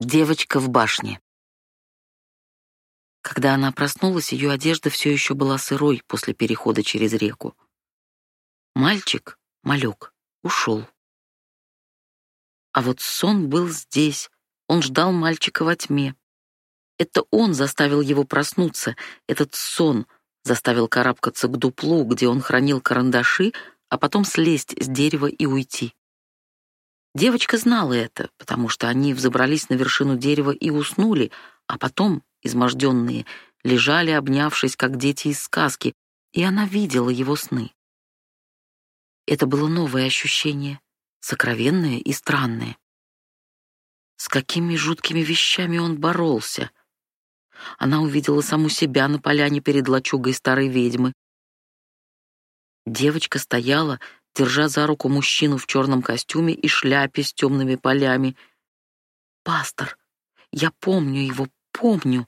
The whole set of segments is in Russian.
Девочка в башне. Когда она проснулась, ее одежда все еще была сырой после перехода через реку. Мальчик, малек, ушел. А вот сон был здесь. Он ждал мальчика во тьме. Это он заставил его проснуться, этот сон заставил карабкаться к дуплу, где он хранил карандаши, а потом слезть с дерева и уйти. Девочка знала это, потому что они взобрались на вершину дерева и уснули, а потом, изможденные, лежали, обнявшись, как дети из сказки, и она видела его сны. Это было новое ощущение, сокровенное и странное. С какими жуткими вещами он боролся. Она увидела саму себя на поляне перед лачугой старой ведьмы. Девочка стояла, держа за руку мужчину в черном костюме и шляпе с темными полями. «Пастор, я помню его, помню!»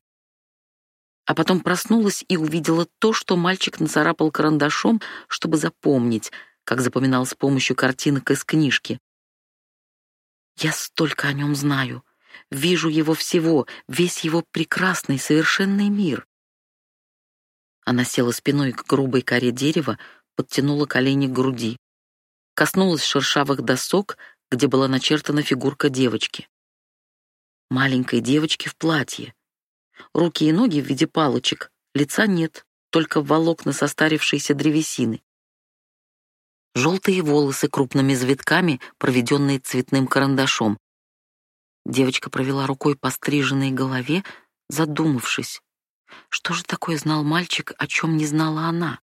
А потом проснулась и увидела то, что мальчик нацарапал карандашом, чтобы запомнить, как запоминал с помощью картинок из книжки. «Я столько о нем знаю, вижу его всего, весь его прекрасный, совершенный мир». Она села спиной к грубой коре дерева, подтянула колени к груди коснулась шершавых досок, где была начертана фигурка девочки. Маленькой девочки в платье. Руки и ноги в виде палочек, лица нет, только волокна состарившейся древесины. Желтые волосы крупными завитками, проведенные цветным карандашом. Девочка провела рукой по стриженной голове, задумавшись. Что же такое знал мальчик, о чем не знала она?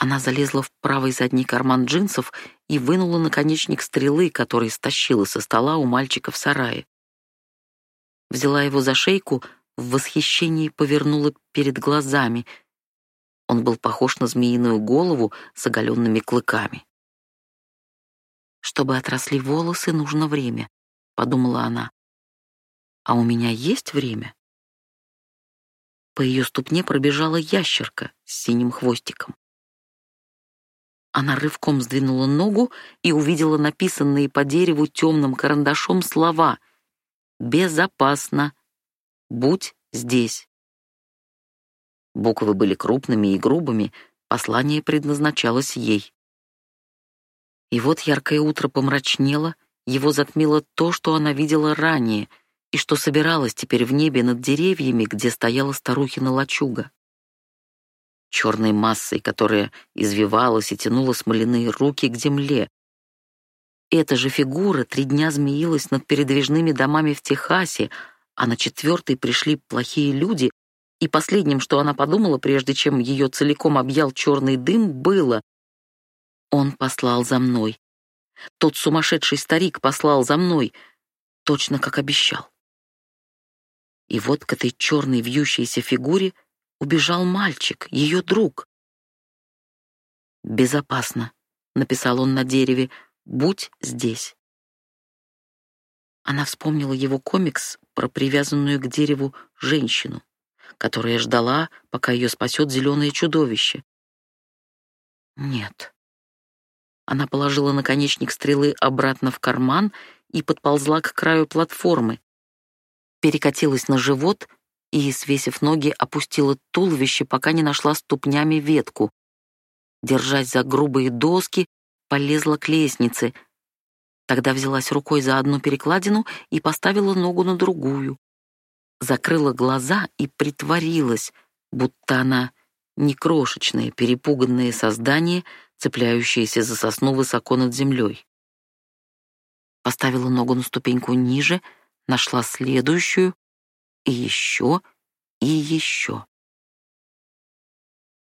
Она залезла в правый задний карман джинсов и вынула наконечник стрелы, который стащила со стола у мальчика в сарае. Взяла его за шейку, в восхищении повернула перед глазами. Он был похож на змеиную голову с оголенными клыками. «Чтобы отросли волосы, нужно время», — подумала она. «А у меня есть время?» По ее ступне пробежала ящерка с синим хвостиком. Она рывком сдвинула ногу и увидела написанные по дереву темным карандашом слова «Безопасно! Будь здесь!». Буквы были крупными и грубыми, послание предназначалось ей. И вот яркое утро помрачнело, его затмило то, что она видела ранее и что собиралось теперь в небе над деревьями, где стояла старухина лачуга черной массой, которая извивалась и тянула смоляные руки к земле. Эта же фигура три дня змеилась над передвижными домами в Техасе, а на четвертый пришли плохие люди, и последним, что она подумала, прежде чем ее целиком объял черный дым, было «Он послал за мной. Тот сумасшедший старик послал за мной, точно как обещал». И вот к этой черной вьющейся фигуре — убежал мальчик, ее друг. «Безопасно», — написал он на дереве, — «будь здесь». Она вспомнила его комикс про привязанную к дереву женщину, которая ждала, пока ее спасет зеленое чудовище. Нет. Она положила наконечник стрелы обратно в карман и подползла к краю платформы, перекатилась на живот и, свесив ноги, опустила туловище, пока не нашла ступнями ветку. Держась за грубые доски, полезла к лестнице. Тогда взялась рукой за одну перекладину и поставила ногу на другую. Закрыла глаза и притворилась, будто она не крошечное, перепуганное создание, цепляющееся за сосну высоко над землей. Поставила ногу на ступеньку ниже, нашла следующую, и еще, и еще.